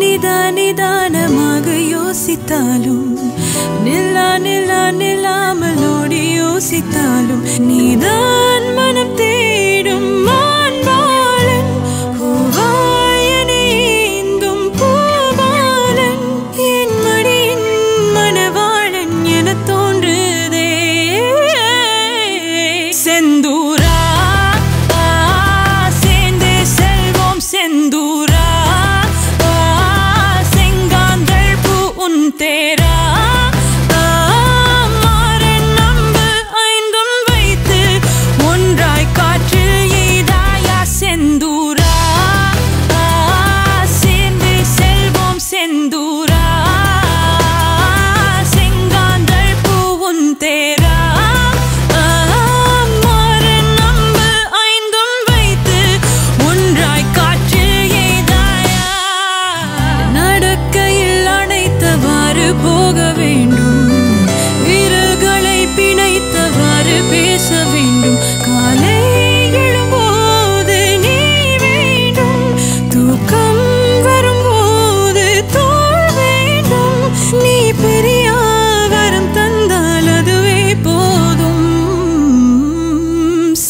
நிதா நிதானமாக யோசித்தாலும் நில்லா நில்லா நில்லாமல் ஓடி யோசித்தாலும் நீதான்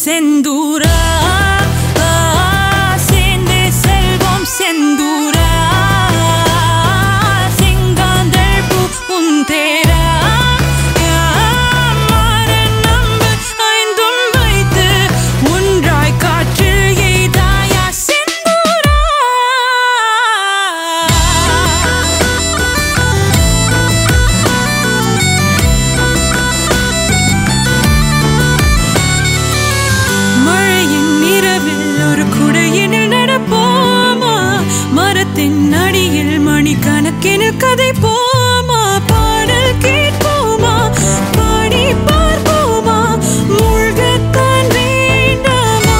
ಎಂದು கதை போமா பாடல் கேட்போமா பாடி பார்ப்போமா முழுகத்தான் வேண்டாமா?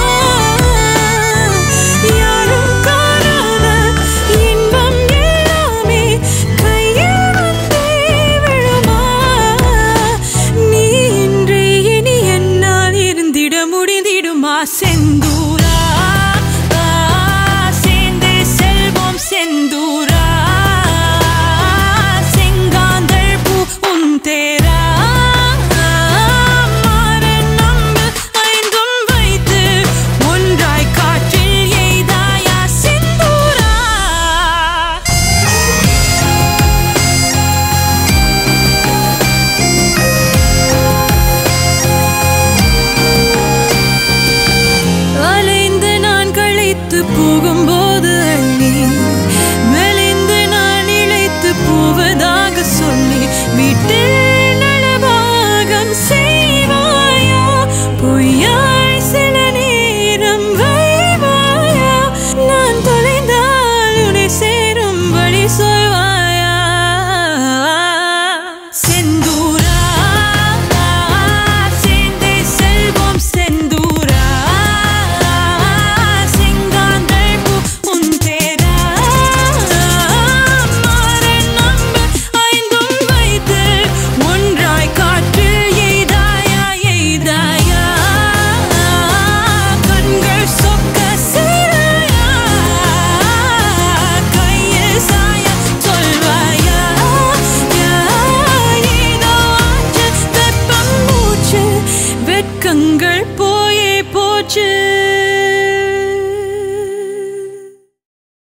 யாரும் காணாத இன்பம் எல்லாமே கையில் வந்தே விழுமா? நீ செந்தூர்? பார்த்து போகும்போது வெட்கங்கள் போயே போச்சு.